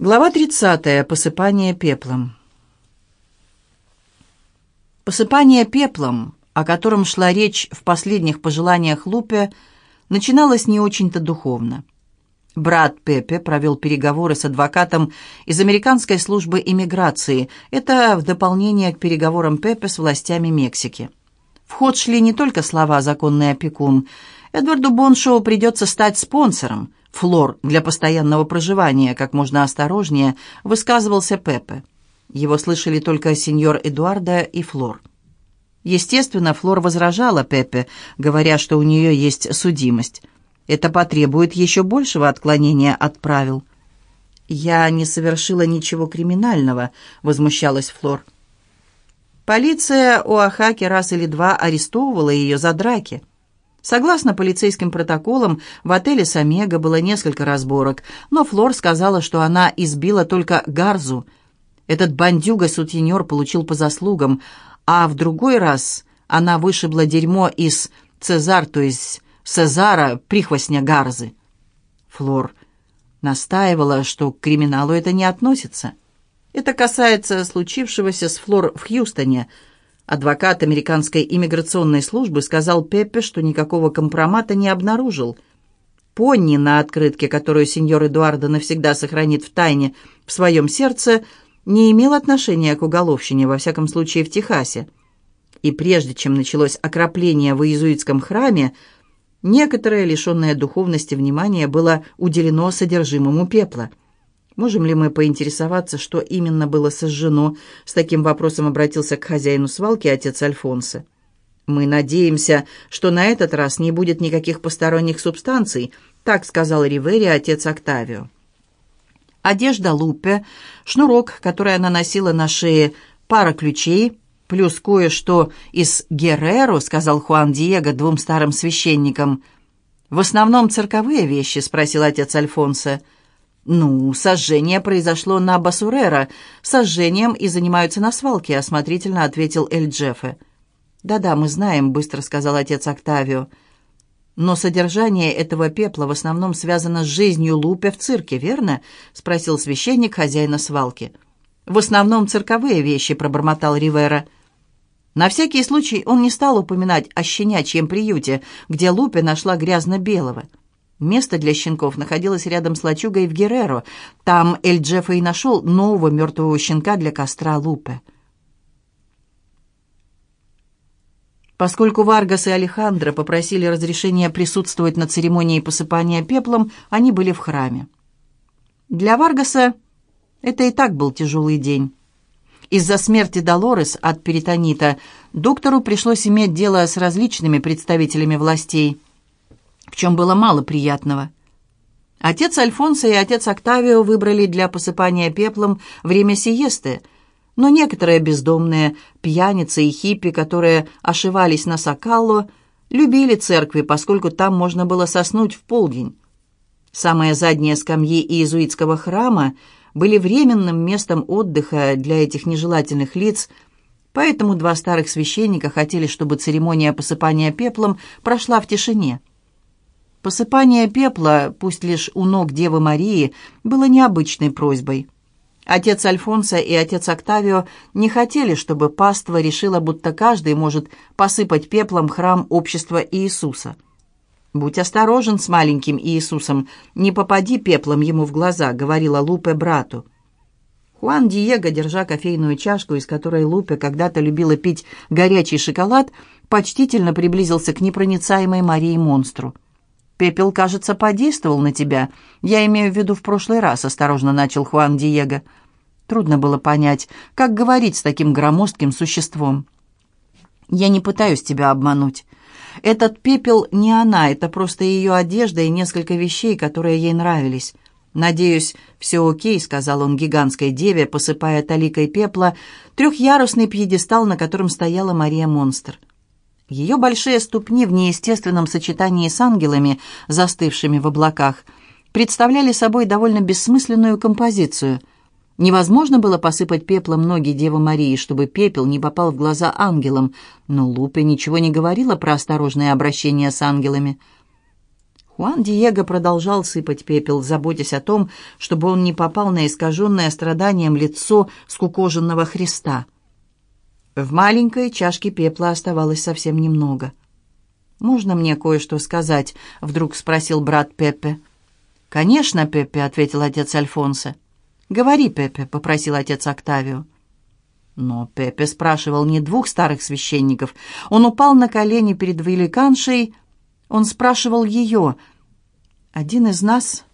Глава 30. Посыпание пеплом. Посыпание пеплом, о котором шла речь в последних пожеланиях Лупе, начиналось не очень-то духовно. Брат Пепе провел переговоры с адвокатом из американской службы иммиграции. Это в дополнение к переговорам Пепе с властями Мексики. В ход шли не только слова «законный опекун». Эдварду Боншоу придется стать спонсором. Флор для постоянного проживания, как можно осторожнее, высказывался Пепе. Его слышали только сеньор Эдуарда и Флор. Естественно, Флор возражала Пепе, говоря, что у нее есть судимость. Это потребует еще большего отклонения от правил. «Я не совершила ничего криминального», — возмущалась Флор. Полиция Оахаки раз или два арестовывала ее за драки. Согласно полицейским протоколам, в отеле «Самега» было несколько разборок, но Флор сказала, что она избила только Гарзу. Этот бандюга-сутенер получил по заслугам, а в другой раз она вышибла дерьмо из Цезар, то есть Цезара, прихвостня Гарзы. Флор настаивала, что к криминалу это не относится. Это касается случившегося с Флор в Хьюстоне. Адвокат американской иммиграционной службы сказал Пеппе, что никакого компромата не обнаружил. Понни на открытке, которую сеньор Эдуардо навсегда сохранит в тайне в своем сердце, не имел отношения к уголовщине, во всяком случае в Техасе. И прежде чем началось окропление в иезуитском храме, некоторое лишенное духовности внимание было уделено содержимому пепла – Можем ли мы поинтересоваться, что именно было сожжено? С таким вопросом обратился к хозяину свалки отец Альфонса. Мы надеемся, что на этот раз не будет никаких посторонних субстанций, так сказал Ривери отец Октавио. Одежда Лупе, шнурок, который она носила на шее, пара ключей, плюс кое-что из Герреро, сказал Хуан Диего двум старым священникам. «В основном цирковые вещи?» — спросил отец Альфонсо. «Ну, сожжение произошло на Басурера. Сожжением и занимаются на свалке», — осмотрительно ответил Эль Джеффе. «Да-да, мы знаем», — быстро сказал отец Октавио. «Но содержание этого пепла в основном связано с жизнью Лупе в цирке, верно?» — спросил священник хозяина свалки. «В основном цирковые вещи», — пробормотал Ривера. На всякий случай он не стал упоминать о щенячьем приюте, где Лупе нашла грязно-белого. Место для щенков находилось рядом с лачугой в Герреро. Там Эль Джеффа и нашел нового мертвого щенка для костра Лупе. Поскольку Варгас и Алехандро попросили разрешения присутствовать на церемонии посыпания пеплом, они были в храме. Для Варгаса это и так был тяжелый день. Из-за смерти Долорес от перитонита доктору пришлось иметь дело с различными представителями властей – чем было мало приятного. Отец Альфонсо и отец Октавио выбрали для посыпания пеплом время сиесты, но некоторые бездомные пьяницы и хиппи, которые ошивались на Сокалло, любили церкви, поскольку там можно было соснуть в полдень. Самые задние скамьи иезуитского храма были временным местом отдыха для этих нежелательных лиц, поэтому два старых священника хотели, чтобы церемония посыпания пеплом прошла в тишине. Посыпание пепла, пусть лишь у ног Девы Марии, было необычной просьбой. Отец Альфонсо и отец Октавио не хотели, чтобы паства решила, будто каждый может посыпать пеплом храм общества Иисуса. «Будь осторожен с маленьким Иисусом, не попади пеплом ему в глаза», — говорила Лупе брату. Хуан Диего, держа кофейную чашку, из которой Лупе когда-то любила пить горячий шоколад, почтительно приблизился к непроницаемой Марии-монстру. «Пепел, кажется, подействовал на тебя. Я имею в виду в прошлый раз», — осторожно начал Хуан Диего. Трудно было понять, как говорить с таким громоздким существом. «Я не пытаюсь тебя обмануть. Этот пепел не она, это просто ее одежда и несколько вещей, которые ей нравились». «Надеюсь, все окей», — сказал он гигантской деве, посыпая таликой пепла, трехъярусный пьедестал, на котором стояла Мария-монстр. Ее большие ступни в неестественном сочетании с ангелами, застывшими в облаках, представляли собой довольно бессмысленную композицию. Невозможно было посыпать пеплом ноги Девы Марии, чтобы пепел не попал в глаза ангелам, но Лупе ничего не говорила про осторожное обращение с ангелами. Хуан Диего продолжал сыпать пепел, заботясь о том, чтобы он не попал на искаженное страданием лицо скукоженного Христа. В маленькой чашке пепла оставалось совсем немного. «Можно мне кое-что сказать?» — вдруг спросил брат Пеппе. «Конечно, Пеппе», — ответил отец Альфонсо. «Говори, Пеппе», — попросил отец Октавио. Но Пеппе спрашивал не двух старых священников. Он упал на колени перед великаншей, — он спрашивал ее. «Один из нас,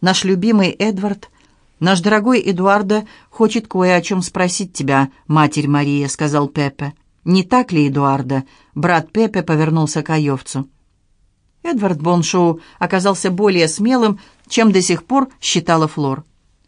наш любимый Эдвард, наш дорогой Эдуардо, хочет кое о чем спросить тебя, Матерь Мария», — сказал Пепе. «Не так ли, Эдуардо?» Брат Пепе повернулся к Айовцу. Эдвард Боншоу оказался более смелым, чем до сих пор считала Флор.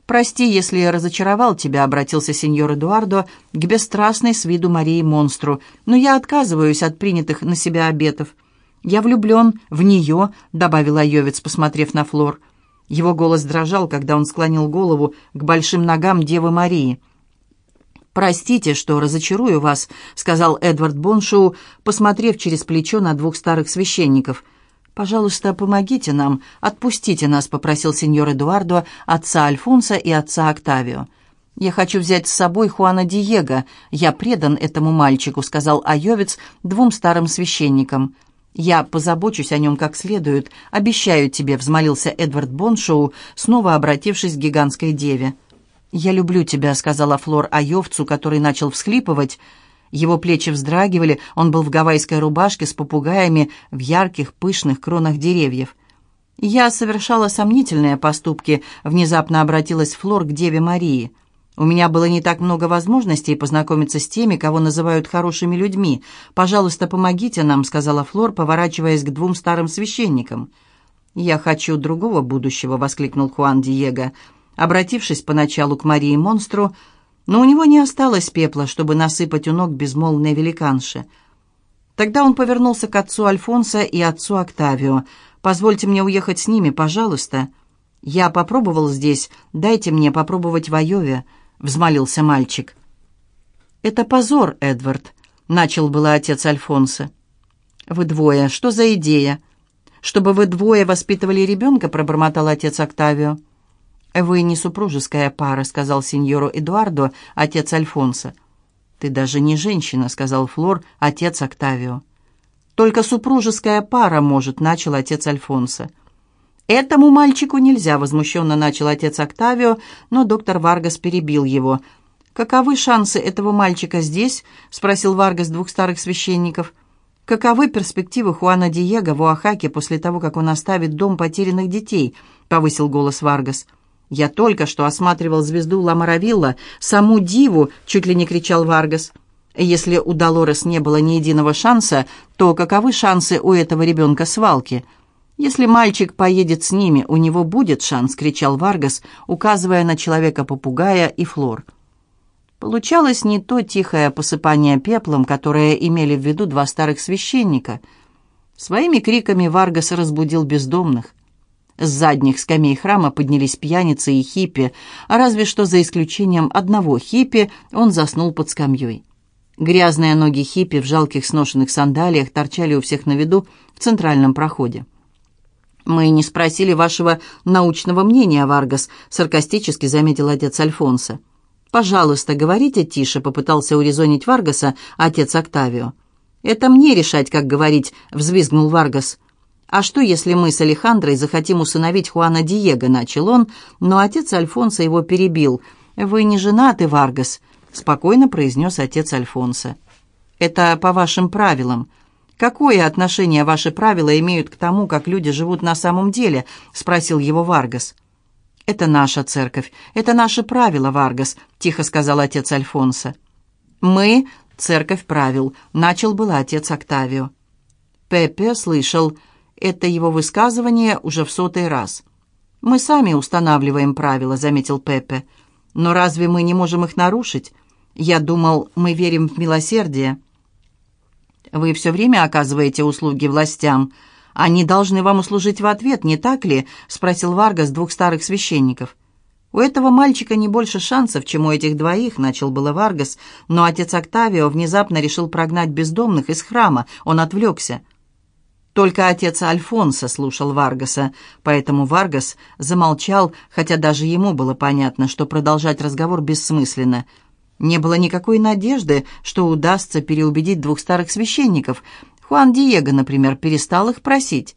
«Прости, если я разочаровал тебя», — обратился сеньор Эдуардо к бесстрастной с виду Марии монстру, «но я отказываюсь от принятых на себя обетов. «Я влюблен в нее», — добавил Айовец, посмотрев на Флор. Его голос дрожал, когда он склонил голову к большим ногам Девы Марии. «Простите, что разочарую вас», — сказал Эдвард Боншоу, посмотрев через плечо на двух старых священников. «Пожалуйста, помогите нам, отпустите нас», — попросил сеньор Эдуардо, отца Альфонса и отца Октавио. «Я хочу взять с собой Хуана Диего. Я предан этому мальчику», — сказал Айовец двум старым священникам. «Я позабочусь о нем как следует, обещаю тебе», — взмолился Эдвард Боншоу, снова обратившись к гигантской деве. «Я люблю тебя», — сказала Флор Айовцу, который начал всхлипывать. Его плечи вздрагивали, он был в гавайской рубашке с попугаями в ярких, пышных кронах деревьев. «Я совершала сомнительные поступки», — внезапно обратилась Флор к Деве Марии. У меня было не так много возможностей познакомиться с теми, кого называют хорошими людьми. Пожалуйста, помогите нам», — сказала Флор, поворачиваясь к двум старым священникам. «Я хочу другого будущего», — воскликнул Хуан Диего, обратившись поначалу к Марии Монстру, но у него не осталось пепла, чтобы насыпать у ног безмолвной великанши. Тогда он повернулся к отцу Альфонса и отцу Октавио. «Позвольте мне уехать с ними, пожалуйста». «Я попробовал здесь, дайте мне попробовать в Айове», — взмолился мальчик. «Это позор, Эдвард», — начал было отец Альфонса. «Вы двое, что за идея?» «Чтобы вы двое воспитывали ребенка», — пробормотал отец Октавио. «Вы не супружеская пара», — сказал сеньору Эдуардо, отец Альфонса. «Ты даже не женщина», — сказал Флор, отец Октавио. «Только супружеская пара может», — начал отец Альфонса. «Этому мальчику нельзя», — возмущенно начал отец Октавио, но доктор Варгас перебил его. «Каковы шансы этого мальчика здесь?» — спросил Варгас двух старых священников. «Каковы перспективы Хуана Диего в Оахаке после того, как он оставит дом потерянных детей?» — повысил голос Варгас. «Я только что осматривал звезду Ла Маравилла, саму диву!» — чуть ли не кричал Варгас. «Если у Долорес не было ни единого шанса, то каковы шансы у этого ребенка свалки?» «Если мальчик поедет с ними, у него будет шанс», — кричал Варгас, указывая на человека-попугая и Флор. Получалось не то тихое посыпание пеплом, которое имели в виду два старых священника. Своими криками Варгас разбудил бездомных. С задних скамей храма поднялись пьяницы и хиппи, а разве что за исключением одного хиппи он заснул под скамьей. Грязные ноги хиппи в жалких сношенных сандалиях торчали у всех на виду в центральном проходе. «Мы не спросили вашего научного мнения, Варгас», — саркастически заметил отец Альфонса. «Пожалуйста, говорите тише», — попытался урезонить Варгаса отец Октавио. «Это мне решать, как говорить», — взвизгнул Варгас. «А что, если мы с Алехандрой захотим усыновить Хуана Диего?» — начал он, но отец Альфонса его перебил. «Вы не женаты, Варгас», — спокойно произнес отец Альфонса. «Это по вашим правилам. «Какое отношение ваши правила имеют к тому, как люди живут на самом деле?» — спросил его Варгас. «Это наша церковь, это наши правила, Варгас», — тихо сказал отец Альфонса. «Мы — церковь правил», — начал было отец Октавио. Пепе слышал это его высказывание уже в сотый раз. «Мы сами устанавливаем правила», — заметил Пепе. «Но разве мы не можем их нарушить? Я думал, мы верим в милосердие». Вы все время оказываете услуги властям. Они должны вам услужить в ответ, не так ли?» — спросил Варгас двух старых священников. «У этого мальчика не больше шансов, чем у этих двоих», — начал было Варгас, но отец Октавио внезапно решил прогнать бездомных из храма. Он отвлекся. Только отец Альфонсо слушал Варгаса, поэтому Варгас замолчал, хотя даже ему было понятно, что продолжать разговор бессмысленно. Не было никакой надежды, что удастся переубедить двух старых священников. Хуан Диего, например, перестал их просить.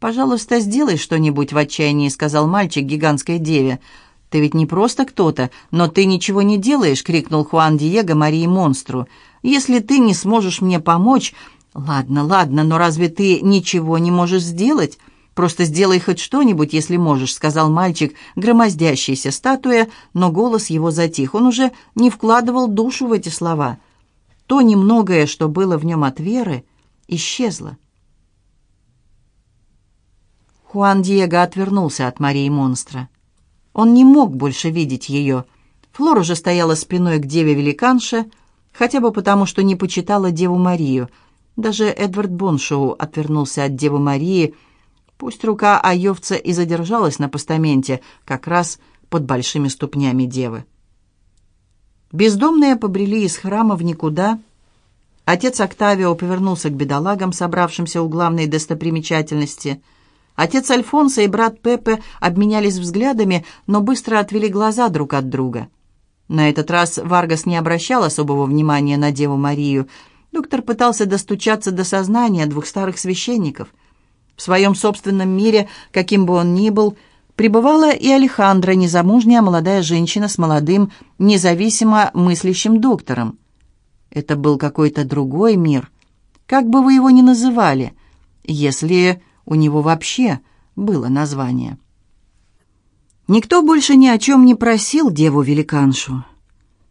«Пожалуйста, сделай что-нибудь в отчаянии», — сказал мальчик гигантской деве. «Ты ведь не просто кто-то, но ты ничего не делаешь», — крикнул Хуан Диего Марии Монстру. «Если ты не сможешь мне помочь, «Ладно, ладно, но разве ты ничего не можешь сделать? Просто сделай хоть что-нибудь, если можешь», — сказал мальчик, громоздящийся статуя, но голос его затих. Он уже не вкладывал душу в эти слова. То немногое, что было в нем от веры, исчезло. Хуан Диего отвернулся от Марии Монстра. Он не мог больше видеть ее. Флор уже стояла спиной к деве-великанше, хотя бы потому, что не почитала Деву Марию — даже Эдвард Боншоу отвернулся от Девы Марии. Пусть рука Айовца и задержалась на постаменте, как раз под большими ступнями Девы. Бездомные побрели из храма в никуда. Отец Октавио повернулся к бедолагам, собравшимся у главной достопримечательности. Отец Альфонсо и брат Пепе обменялись взглядами, но быстро отвели глаза друг от друга. На этот раз Варгас не обращал особого внимания на Деву Марию — Доктор пытался достучаться до сознания двух старых священников. В своем собственном мире, каким бы он ни был, пребывала и Алехандра, незамужняя молодая женщина с молодым, независимо мыслящим доктором. Это был какой-то другой мир, как бы вы его ни называли, если у него вообще было название. Никто больше ни о чем не просил деву-великаншу.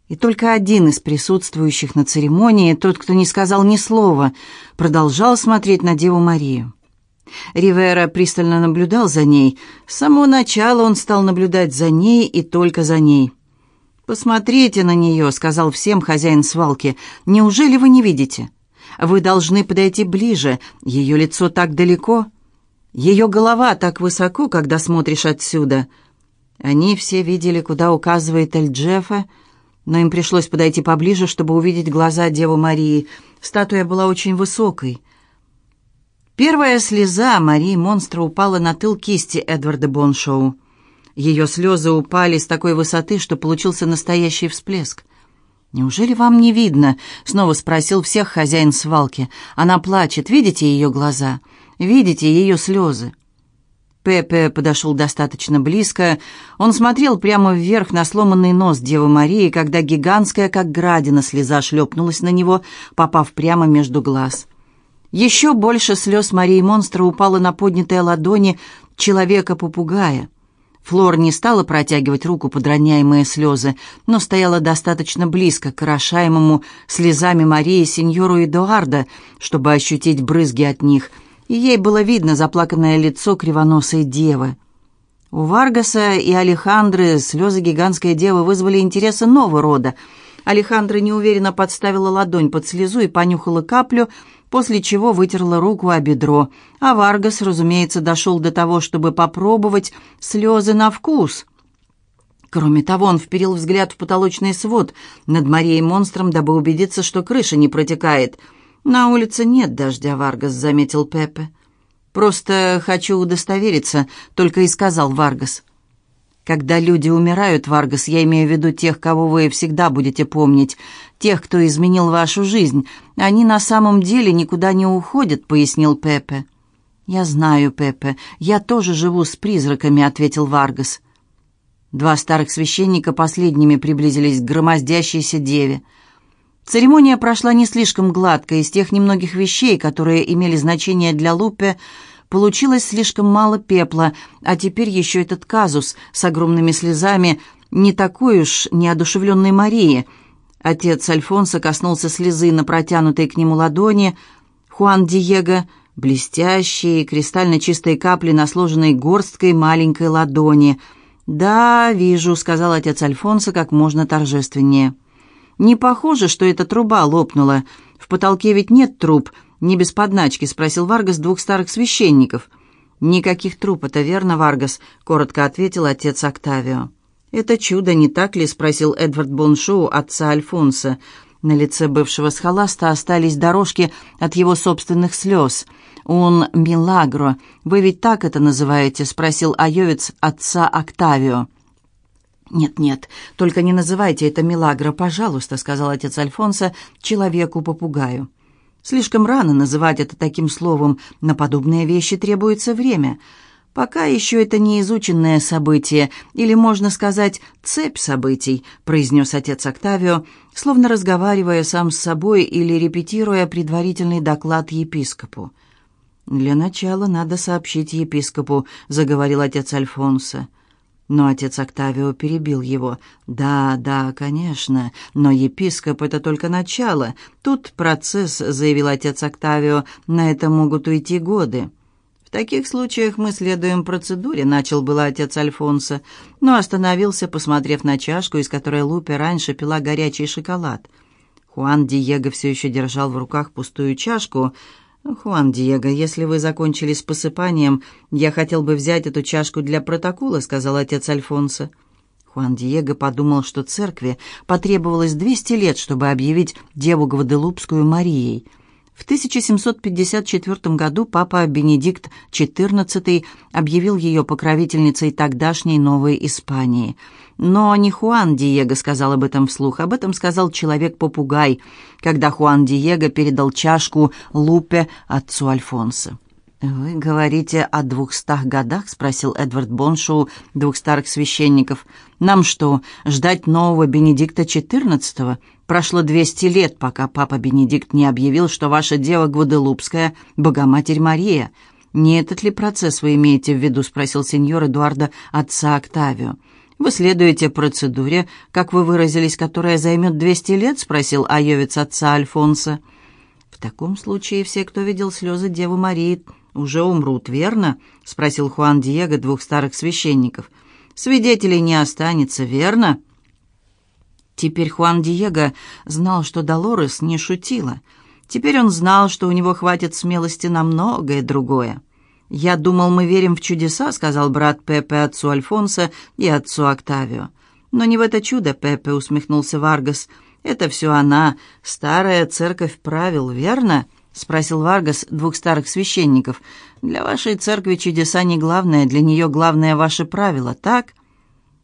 И только один из присутствующих на церемонии, тот, кто не сказал ни слова, продолжал смотреть на Деву Марию. Ривера пристально наблюдал за ней. С самого начала он стал наблюдать за ней и только за ней. «Посмотрите на нее», — сказал всем хозяин свалки. «Неужели вы не видите? Вы должны подойти ближе. Ее лицо так далеко. Ее голова так высоко, когда смотришь отсюда». Они все видели, куда указывает Эль-Джефа, — но им пришлось подойти поближе, чтобы увидеть глаза Девы Марии. Статуя была очень высокой. Первая слеза Марии монстра упала на тыл кисти Эдварда Боншоу. Ее слезы упали с такой высоты, что получился настоящий всплеск. «Неужели вам не видно?» — снова спросил всех хозяин свалки. «Она плачет. Видите ее глаза? Видите ее слезы?» Пепе подошел достаточно близко. Он смотрел прямо вверх на сломанный нос Девы Марии, когда гигантская, как градина, слеза шлепнулась на него, попав прямо между глаз. Еще больше слез Марии Монстра упало на поднятые ладони человека-попугая. Флор не стала протягивать руку под роняемые слезы, но стояла достаточно близко к орошаемому слезами Марии сеньору Эдуарда, чтобы ощутить брызги от них — и ей было видно заплаканное лицо кривоносой девы. У Варгаса и Алехандры слезы гигантской девы вызвали интерес иного рода. Алехандра неуверенно подставила ладонь под слезу и понюхала каплю, после чего вытерла руку о бедро. А Варгас, разумеется, дошел до того, чтобы попробовать слезы на вкус. Кроме того, он вперил взгляд в потолочный свод над Марией монстром, дабы убедиться, что крыша не протекает — «На улице нет дождя, Варгас», — заметил Пепе. «Просто хочу удостовериться», — только и сказал Варгас. «Когда люди умирают, Варгас, я имею в виду тех, кого вы всегда будете помнить, тех, кто изменил вашу жизнь. Они на самом деле никуда не уходят», — пояснил Пепе. «Я знаю, Пепе, я тоже живу с призраками», — ответил Варгас. Два старых священника последними приблизились к громоздящейся деве — Церемония прошла не слишком гладко. Из тех немногих вещей, которые имели значение для Лупе, получилось слишком мало пепла, а теперь еще этот казус с огромными слезами не такой уж неодушевленной Марии. Отец Альфонсо коснулся слезы на протянутой к нему ладони. Хуан Диего — блестящие, кристально чистые капли на сложенной горсткой маленькой ладони. «Да, вижу», — сказал отец Альфонсо как можно торжественнее. «Не похоже, что эта труба лопнула. В потолке ведь нет труб, не без подначки», — спросил Варгас двух старых священников. «Никаких труб, это верно, Варгас», — коротко ответил отец Октавио. «Это чудо, не так ли?» — спросил Эдвард Боншоу отца Альфонса. На лице бывшего схоласта остались дорожки от его собственных слез. «Un milagro. Вы ведь так это называете?» — спросил Айовец отца Октавио. «Нет-нет, только не называйте это милагро, пожалуйста», — сказал отец Альфонса человеку-попугаю. «Слишком рано называть это таким словом, на подобные вещи требуется время. Пока еще это не изученное событие, или, можно сказать, цепь событий», — произнес отец Октавио, словно разговаривая сам с собой или репетируя предварительный доклад епископу. «Для начала надо сообщить епископу», — заговорил отец Альфонсо. Но отец Октавио перебил его. «Да, да, конечно, но епископ — это только начало. Тут процесс», — заявил отец Октавио, — «на это могут уйти годы». «В таких случаях мы следуем процедуре», — начал было отец Альфонсо, но остановился, посмотрев на чашку, из которой Лупе раньше пила горячий шоколад. Хуан Диего все еще держал в руках пустую чашку — «Хуан Диего, если вы закончили с посыпанием, я хотел бы взять эту чашку для протокола», — сказал отец Альфонсо. Хуан Диего подумал, что церкви потребовалось 200 лет, чтобы объявить Деву Гваделупскую Марией — в 1754 году папа Бенедикт XIV объявил ее покровительницей тогдашней Новой Испании. Но не Хуан Диего сказал об этом вслух, об этом сказал человек-попугай, когда Хуан Диего передал чашку Лупе отцу Альфонсо. «Вы говорите о двухстах годах?» — спросил Эдвард Боншоу двух старых священников. «Нам что, ждать нового Бенедикта XIV? Прошло двести лет, пока папа Бенедикт не объявил, что ваша дева Гваделупская — Богоматерь Мария. Не этот ли процесс вы имеете в виду?» — спросил сеньор Эдуарда отца Октавио. «Вы следуете процедуре, как вы выразились, которая займет двести лет?» — спросил айовец отца Альфонса. «В таком случае все, кто видел слезы Девы Марии, уже умрут, верно?» — спросил Хуан Диего двух старых священников. «Свидетелей не останется, верно?» Теперь Хуан Диего знал, что Долорес не шутила. Теперь он знал, что у него хватит смелости на многое другое. «Я думал, мы верим в чудеса», — сказал брат Пепе отцу Альфонсо и отцу Октавио. «Но не в это чудо, Пепе», — усмехнулся Варгас. «Это все она, старая церковь правил, верно?» — спросил Варгас двух старых священников. «Для вашей церкви чудеса не главное, для нее главное ваши правила, так?»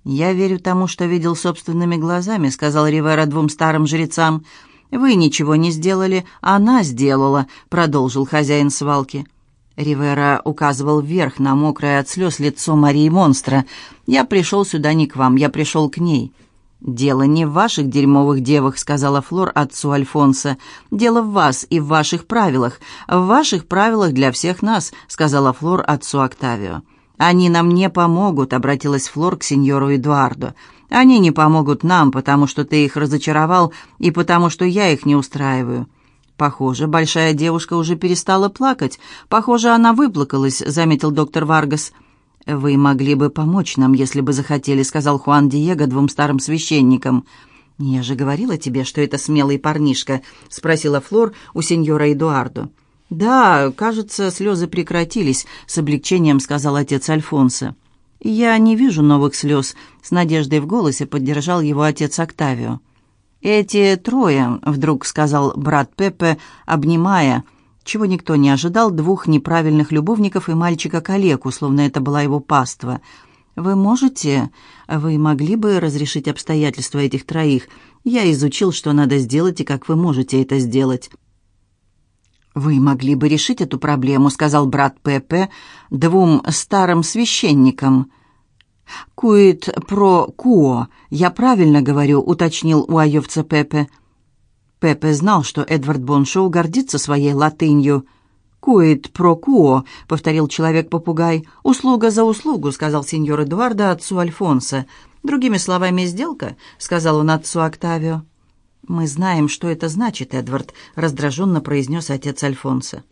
«Я верю тому, что видел собственными глазами», — сказал Ривера двум старым жрецам. «Вы ничего не сделали, она сделала», — продолжил хозяин свалки. Ривера указывал вверх на мокрое от слез лицо Марии Монстра. «Я пришел сюда не к вам, я пришел к ней». «Дело не в ваших дерьмовых девах», — сказала Флор отцу Альфонса. «Дело в вас и в ваших правилах. В ваших правилах для всех нас», — сказала Флор отцу Октавио. «Они нам не помогут», — обратилась Флор к сеньору Эдуарду. «Они не помогут нам, потому что ты их разочаровал и потому что я их не устраиваю». «Похоже, большая девушка уже перестала плакать. Похоже, она выплакалась», — заметил доктор Варгас. «Вы могли бы помочь нам, если бы захотели», — сказал Хуан Диего двум старым священникам. «Я же говорила тебе, что это смелый парнишка», — спросила Флор у сеньора Эдуардо. «Да, кажется, слезы прекратились», — с облегчением сказал отец Альфонсо. «Я не вижу новых слез», — с надеждой в голосе поддержал его отец Октавио. «Эти трое», — вдруг сказал брат Пепе, обнимая, — чего никто не ожидал, двух неправильных любовников и мальчика-калеку, словно это была его паства. «Вы можете? Вы могли бы разрешить обстоятельства этих троих? Я изучил, что надо сделать и как вы можете это сделать». «Вы могли бы решить эту проблему», — сказал брат Пепе двум старым священникам. «Куит про куо, я правильно говорю», — уточнил у айовца Пепе. Пепе знал, что Эдвард Боншоу гордится своей латынью. «Куит про куо», — повторил человек-попугай. «Услуга за услугу», — сказал сеньор Эдуарда отцу Альфонса. «Другими словами, сделка», — сказал он отцу Октавио. «Мы знаем, что это значит, Эдвард», — раздраженно произнес отец Альфонса.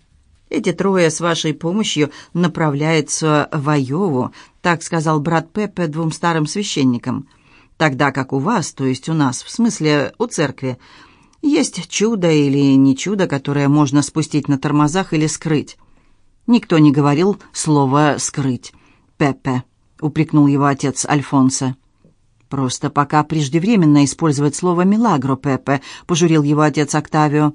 «Эти трое с вашей помощью направляются в Айову», — так сказал брат Пепе двум старым священникам. «Тогда как у вас, то есть у нас, в смысле у церкви, есть чудо или не чудо, которое можно спустить на тормозах или скрыть. Никто не говорил слово «скрыть». «Пепе», — упрекнул его отец Альфонсо. «Просто пока преждевременно использовать слово «милагро», Пепе», — пожурил его отец Октавио.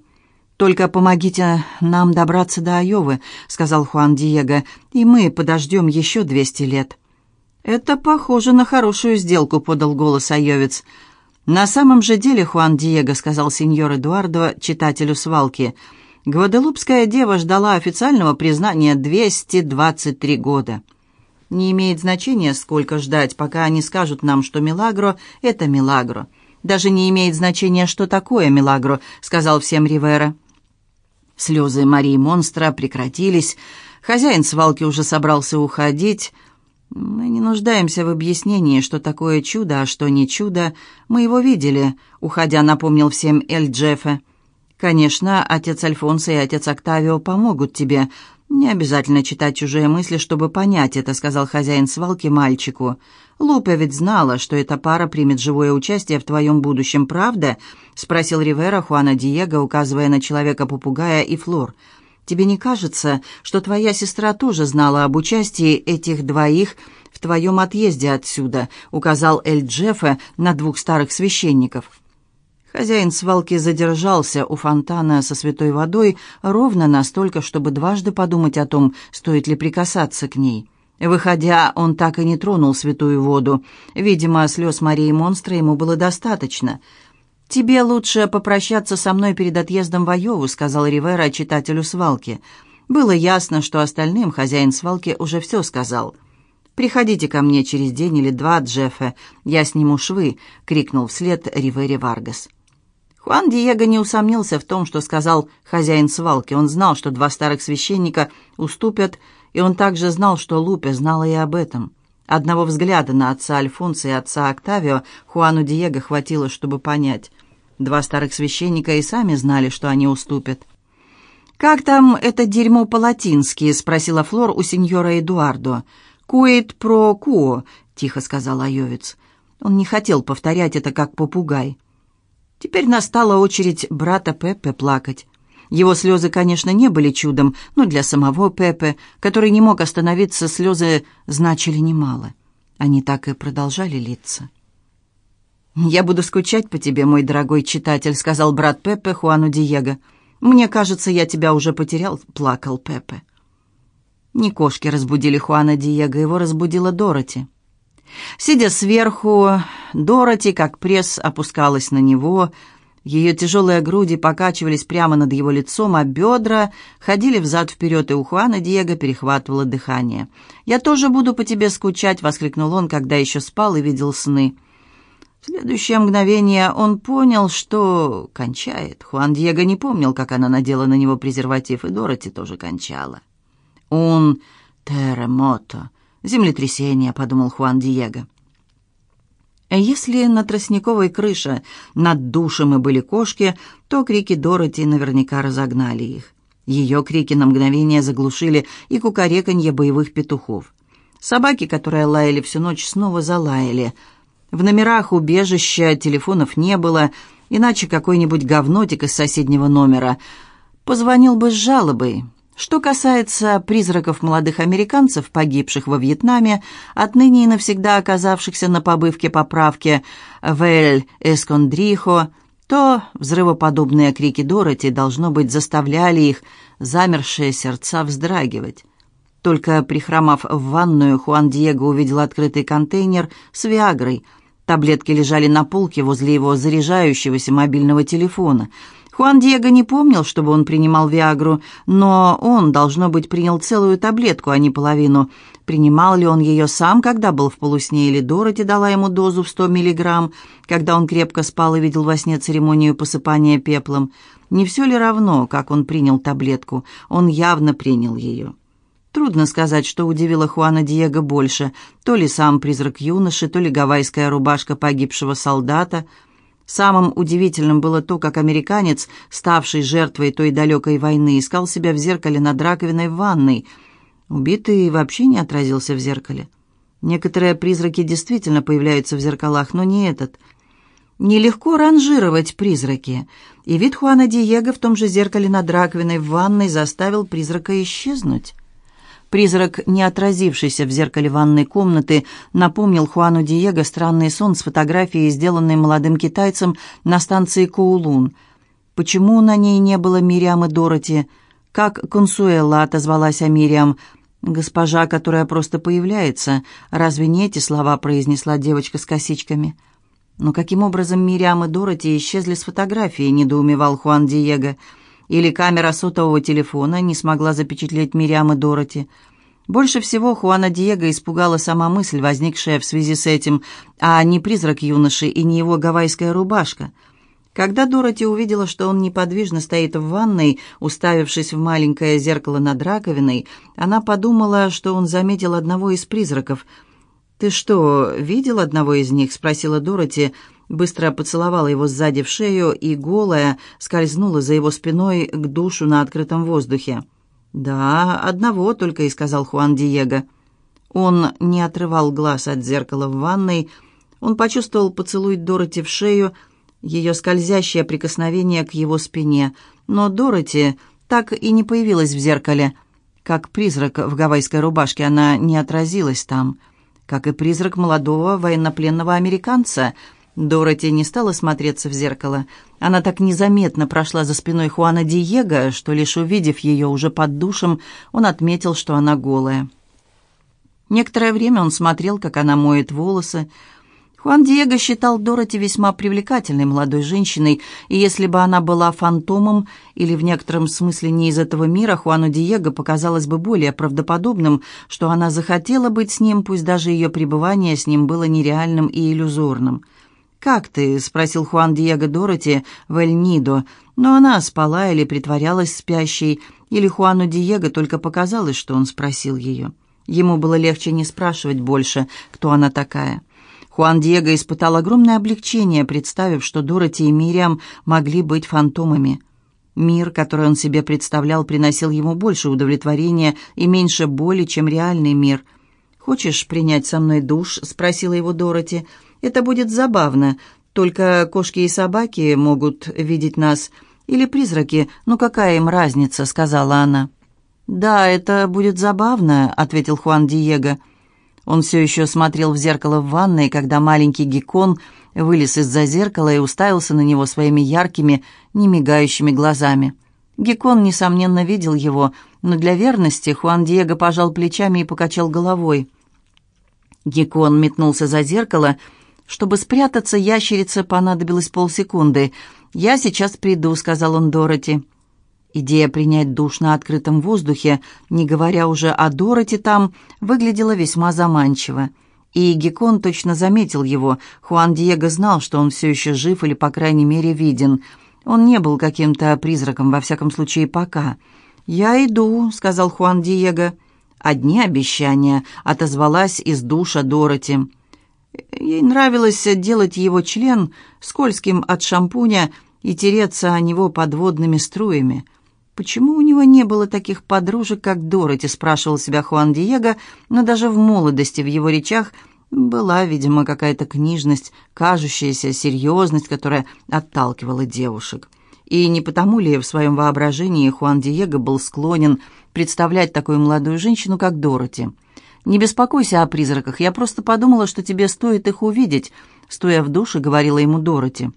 «Только помогите нам добраться до Айовы», — сказал Хуан Диего, «и мы подождем еще двести лет». «Это похоже на хорошую сделку», — подал голос Айовец. «На самом же деле, Хуан Диего», — сказал сеньор Эдуардо читателю свалки, «Гваделупская дева ждала официального признания 223 года». Не имеет значения, сколько ждать, пока они скажут нам, что Милагро — это Милагро. Даже не имеет значения, что такое Милагро, сказал всем Ривера. Слезы Марии Монстра прекратились. Хозяин свалки уже собрался уходить. Мы не нуждаемся в объяснении, что такое чудо, а что не чудо. Мы его видели, уходя, напомнил всем Эль Джеффе. Конечно, отец Альфонсо и отец Октавио помогут тебе. Не обязательно читать чужие мысли, чтобы понять это, сказал хозяин свалки мальчику. Лупе ведь знала, что эта пара примет живое участие в твоем будущем, правда? спросил Ривера Хуана Диего, указывая на человека-попугая и Флор. Тебе не кажется, что твоя сестра тоже знала об участии этих двоих в твоем отъезде отсюда?» — указал Эль Джеффе на двух старых священников. Хозяин свалки задержался у фонтана со святой водой ровно настолько, чтобы дважды подумать о том, стоит ли прикасаться к ней. Выходя, он так и не тронул святую воду. Видимо, слез Марии Монстра ему было достаточно — «Тебе лучше попрощаться со мной перед отъездом в Айову», — сказал Ривера читателю свалки. Было ясно, что остальным хозяин свалки уже все сказал. «Приходите ко мне через день или два, Джеффе, я сниму швы», — крикнул вслед Ривере Варгас. Хуан Диего не усомнился в том, что сказал хозяин свалки. Он знал, что два старых священника уступят, и он также знал, что Лупе знала и об этом. Одного взгляда на отца Альфонса и отца Октавио Хуану Диего хватило, чтобы понять. Два старых священника и сами знали, что они уступят. «Как там это дерьмо по-латински?» — спросила Флор у сеньора Эдуардо. «Куэт про куо», — тихо сказал Айовец. Он не хотел повторять это как попугай. Теперь настала очередь брата Пеппе плакать. Его слезы, конечно, не были чудом, но для самого Пепе, который не мог остановиться, слезы значили немало. Они так и продолжали литься. «Я буду скучать по тебе, мой дорогой читатель», — сказал брат Пепе Хуану Диего. «Мне кажется, я тебя уже потерял», — плакал Пепе. Не кошки разбудили Хуана Диего, его разбудила Дороти. Сидя сверху, Дороти, как пресс, опускалась на него — ее тяжелые груди покачивались прямо над его лицом, а бедра ходили взад-вперед, и у Хуана Диего перехватывало дыхание. «Я тоже буду по тебе скучать», — воскликнул он, когда еще спал и видел сны. В следующее мгновение он понял, что кончает. Хуан Диего не помнил, как она надела на него презерватив, и Дороти тоже кончала. «Un терремото» — землетрясение, — подумал Хуан Диего. Если на тростниковой крыше над душем и были кошки, то крики Дороти наверняка разогнали их. Ее крики на мгновение заглушили и кукареканье боевых петухов. Собаки, которые лаяли всю ночь, снова залаяли. В номерах убежища телефонов не было, иначе какой-нибудь говнотик из соседнего номера позвонил бы с жалобой. Что касается призраков молодых американцев, погибших во Вьетнаме, отныне и навсегда оказавшихся на побывке-поправке в Эль-Эскондрихо, то взрывоподобные крики Дороти, должно быть, заставляли их замершие сердца вздрагивать. Только прихромав в ванную, Хуан Диего увидел открытый контейнер с Виагрой. Таблетки лежали на полке возле его заряжающегося мобильного телефона – Хуан Диего не помнил, чтобы он принимал Виагру, но он, должно быть, принял целую таблетку, а не половину. Принимал ли он ее сам, когда был в полусне, или Дороти дала ему дозу в 100 миллиграмм, когда он крепко спал и видел во сне церемонию посыпания пеплом? Не все ли равно, как он принял таблетку? Он явно принял ее. Трудно сказать, что удивило Хуана Диего больше, то ли сам призрак юноши, то ли гавайская рубашка погибшего солдата – Самым удивительным было то, как американец, ставший жертвой той далекой войны, искал себя в зеркале над раковиной в ванной. Убитый вообще не отразился в зеркале. Некоторые призраки действительно появляются в зеркалах, но не этот. Нелегко ранжировать призраки, и вид Хуана Диего в том же зеркале над раковиной в ванной заставил призрака исчезнуть. Призрак, не отразившийся в зеркале ванной комнаты, напомнил Хуану Диего странный сон с фотографией, сделанной молодым китайцем на станции Коулун. Почему на ней не было Мириам и Дороти? Как Консуэла отозвалась о Мириам? «Госпожа, которая просто появляется. Разве не эти слова произнесла девочка с косичками?» «Но каким образом Мириам и Дороти исчезли с фотографии?» – недоумевал Хуан Диего. «Или камера сотового телефона не смогла запечатлеть Мириам и Дороти?» Больше всего Хуана Диего испугала сама мысль, возникшая в связи с этим, а не призрак юноши и не его гавайская рубашка. Когда Дороти увидела, что он неподвижно стоит в ванной, уставившись в маленькое зеркало над раковиной, она подумала, что он заметил одного из призраков. «Ты что, видел одного из них?» — спросила Дороти, быстро поцеловала его сзади в шею и, голая, скользнула за его спиной к душу на открытом воздухе. «Да, одного только и сказал Хуан Диего». Он не отрывал глаз от зеркала в ванной. Он почувствовал поцелуй Дороти в шею, ее скользящее прикосновение к его спине. Но Дороти так и не появилась в зеркале. Как призрак в гавайской рубашке она не отразилась там. Как и призрак молодого военнопленного американца — Дороти не стала смотреться в зеркало. Она так незаметно прошла за спиной Хуана Диего, что лишь увидев ее уже под душем, он отметил, что она голая. Некоторое время он смотрел, как она моет волосы. Хуан Диего считал Дороти весьма привлекательной молодой женщиной, и если бы она была фантомом или в некотором смысле не из этого мира, Хуану Диего показалось бы более правдоподобным, что она захотела быть с ним, пусть даже ее пребывание с ним было нереальным и иллюзорным. «Как ты?» — спросил Хуан Диего Дороти в Эль-Нидо, но она спала или притворялась спящей, или Хуану Диего только показалось, что он спросил ее. Ему было легче не спрашивать больше, кто она такая. Хуан Диего испытал огромное облегчение, представив, что Дороти и Мириам могли быть фантомами. Мир, который он себе представлял, приносил ему больше удовлетворения и меньше боли, чем реальный мир. «Хочешь принять со мной душ?» — спросила его Дороти. Это будет забавно. Только кошки и собаки могут видеть нас. Или призраки. Ну какая им разница?» — сказала она. «Да, это будет забавно», — ответил Хуан Диего. Он все еще смотрел в зеркало в ванной, когда маленький геккон вылез из-за зеркала и уставился на него своими яркими, не мигающими глазами. Геккон, несомненно, видел его, но для верности Хуан Диего пожал плечами и покачал головой. Геккон метнулся за зеркало чтобы спрятаться, ящерице понадобилось полсекунды. «Я сейчас приду», — сказал он Дороти. Идея принять душ на открытом воздухе, не говоря уже о Дороти там, выглядела весьма заманчиво. И Гекон точно заметил его. Хуан Диего знал, что он все еще жив или, по крайней мере, виден. Он не был каким-то призраком, во всяком случае, пока. «Я иду», — сказал Хуан Диего. «Одни обещания», — отозвалась из душа Дороти. Ей нравилось делать его член скользким от шампуня и тереться о него подводными струями. «Почему у него не было таких подружек, как Дороти?» – спрашивал себя Хуан Диего, но даже в молодости в его речах была, видимо, какая-то книжность, кажущаяся серьезность, которая отталкивала девушек. И не потому ли в своем воображении Хуан Диего был склонен представлять такую молодую женщину, как Дороти – «Не беспокойся о призраках, я просто подумала, что тебе стоит их увидеть», стоя в душе, говорила ему Дороти.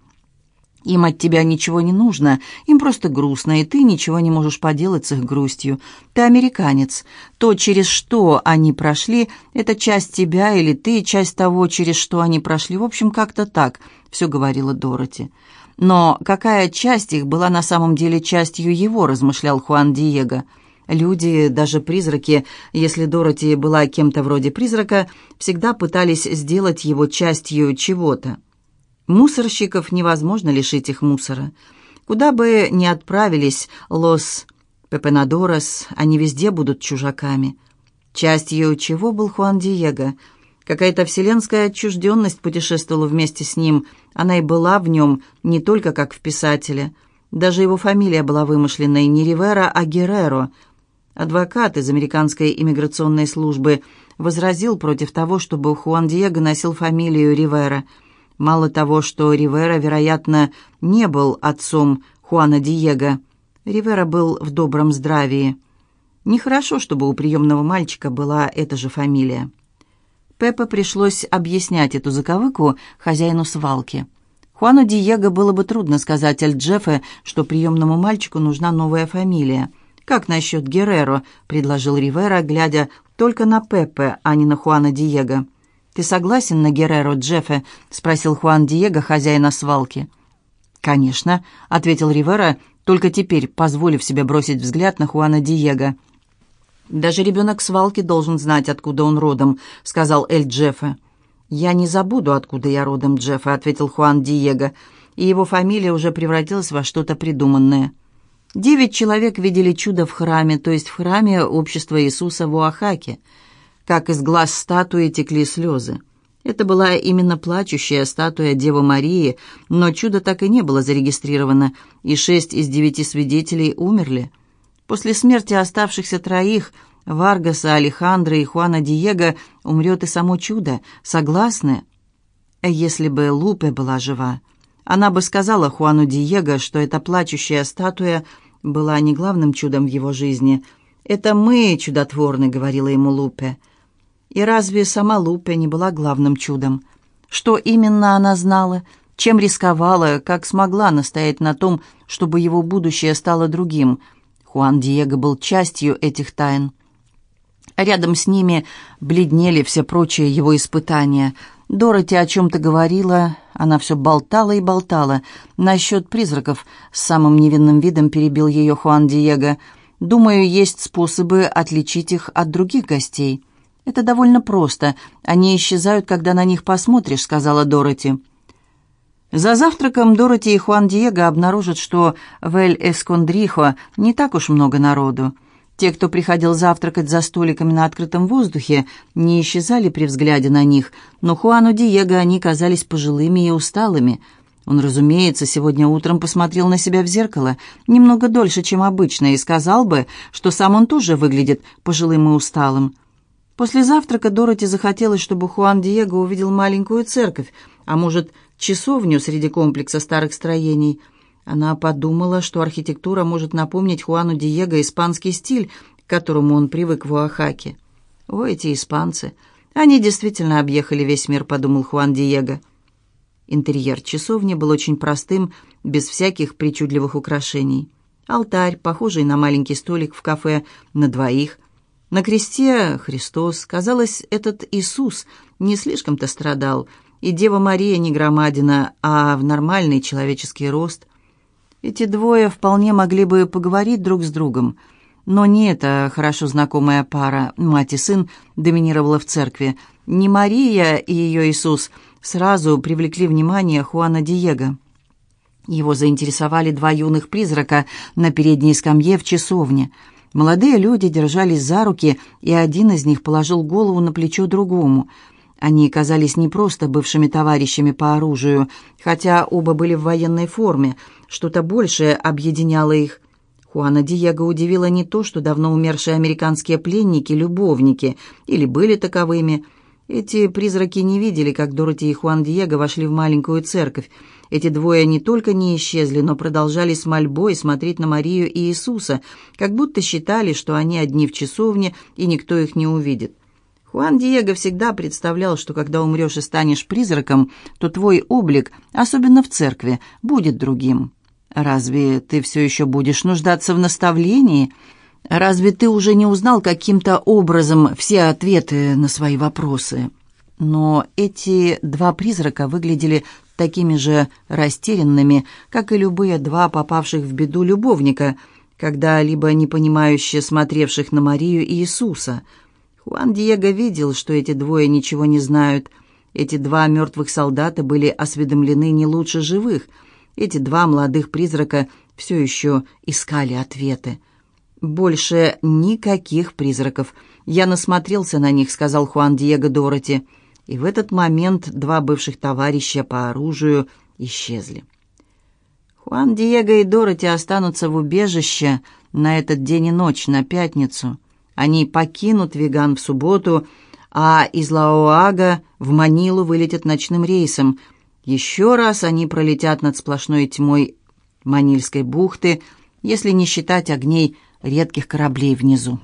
«Им от тебя ничего не нужно, им просто грустно, и ты ничего не можешь поделать с их грустью. Ты американец. То, через что они прошли, это часть тебя, или ты часть того, через что они прошли. В общем, как-то так», — все говорила Дороти. «Но какая часть их была на самом деле частью его?» — размышлял Хуан Диего. Люди, даже призраки, если Дороти была кем-то вроде призрака, всегда пытались сделать его частью чего-то. Мусорщиков невозможно лишить их мусора. Куда бы ни отправились Лос Пепенадорос, они везде будут чужаками. Частью чего был Хуан Диего? Какая-то вселенская отчужденность путешествовала вместе с ним. Она и была в нем не только как в писателе. Даже его фамилия была вымышленной не Ривера, а Герреро – Адвокат из американской иммиграционной службы возразил против того, чтобы Хуан Диего носил фамилию Ривера. Мало того, что Ривера, вероятно, не был отцом Хуана Диего. Ривера был в добром здравии. Нехорошо, чтобы у приемного мальчика была эта же фамилия. Пеппа пришлось объяснять эту заковыку хозяину свалки. Хуану Диего было бы трудно сказать Эль Джеффе, что приемному мальчику нужна новая фамилия. «Как насчет Герреро?» — предложил Ривера, глядя только на Пепе, а не на Хуана Диего. «Ты согласен на Герреро, Джеффе?» — спросил Хуан Диего, хозяина свалки. «Конечно», — ответил Ривера, только теперь позволив себе бросить взгляд на Хуана Диего. «Даже ребенок свалки должен знать, откуда он родом», — сказал Эль Джеффе. «Я не забуду, откуда я родом, Джеффа», — ответил Хуан Диего, и его фамилия уже превратилась во что-то придуманное. Девять человек видели чудо в храме, то есть в храме общества Иисуса в Уахаке. Как из глаз статуи текли слезы. Это была именно плачущая статуя Девы Марии, но чудо так и не было зарегистрировано, и шесть из девяти свидетелей умерли. После смерти оставшихся троих – Варгаса, Алехандро и Хуана Диего умрет и само чудо. Согласны? Если бы Лупе была жива, она бы сказала Хуану Диего, что эта плачущая статуя была не главным чудом в его жизни. «Это мы чудотворны», — говорила ему Лупе. И разве сама Лупе не была главным чудом? Что именно она знала? Чем рисковала? Как смогла настоять на том, чтобы его будущее стало другим? Хуан Диего был частью этих тайн. Рядом с ними бледнели все прочие его испытания. Дороти о чем-то говорила, она все болтала и болтала. Насчет призраков с самым невинным видом перебил ее Хуан Диего. «Думаю, есть способы отличить их от других гостей». «Это довольно просто. Они исчезают, когда на них посмотришь», — сказала Дороти. За завтраком Дороти и Хуан Диего обнаружат, что в Эль-Эскондрихо не так уж много народу. Те, кто приходил завтракать за столиками на открытом воздухе, не исчезали при взгляде на них, но Хуану Диего они казались пожилыми и усталыми. Он, разумеется, сегодня утром посмотрел на себя в зеркало немного дольше, чем обычно, и сказал бы, что сам он тоже выглядит пожилым и усталым. После завтрака Дороти захотелось, чтобы Хуан Диего увидел маленькую церковь, а может, часовню среди комплекса старых строений – она подумала, что архитектура может напомнить Хуану Диего испанский стиль, к которому он привык в Оахаке. «О, эти испанцы! Они действительно объехали весь мир», — подумал Хуан Диего. Интерьер часовни был очень простым, без всяких причудливых украшений. Алтарь, похожий на маленький столик в кафе на двоих. На кресте Христос. Казалось, этот Иисус не слишком-то страдал, и Дева Мария не громадина, а в нормальный человеческий рост — эти двое вполне могли бы поговорить друг с другом, но не эта хорошо знакомая пара, мать и сын, доминировала в церкви. Не Мария и ее Иисус сразу привлекли внимание Хуана Диего. Его заинтересовали два юных призрака на передней скамье в часовне. Молодые люди держались за руки, и один из них положил голову на плечо другому – они казались не просто бывшими товарищами по оружию, хотя оба были в военной форме, что-то большее объединяло их. Хуана Диего удивило не то, что давно умершие американские пленники – любовники, или были таковыми. Эти призраки не видели, как Дороти и Хуан Диего вошли в маленькую церковь. Эти двое не только не исчезли, но продолжали с мольбой смотреть на Марию и Иисуса, как будто считали, что они одни в часовне, и никто их не увидит. Хуан Диего всегда представлял, что когда умрешь и станешь призраком, то твой облик, особенно в церкви, будет другим. Разве ты все еще будешь нуждаться в наставлении? Разве ты уже не узнал каким-то образом все ответы на свои вопросы? Но эти два призрака выглядели такими же растерянными, как и любые два попавших в беду любовника, когда-либо непонимающе смотревших на Марию и Иисуса – Хуан Диего видел, что эти двое ничего не знают. Эти два мертвых солдата были осведомлены не лучше живых. Эти два молодых призрака все еще искали ответы. «Больше никаких призраков. Я насмотрелся на них», — сказал Хуан Диего Дороти. И в этот момент два бывших товарища по оружию исчезли. Хуан Диего и Дороти останутся в убежище на этот день и ночь, на пятницу. Они покинут Виган в субботу, а из Лаоага в Манилу вылетят ночным рейсом. Еще раз они пролетят над сплошной тьмой Манильской бухты, если не считать огней редких кораблей внизу.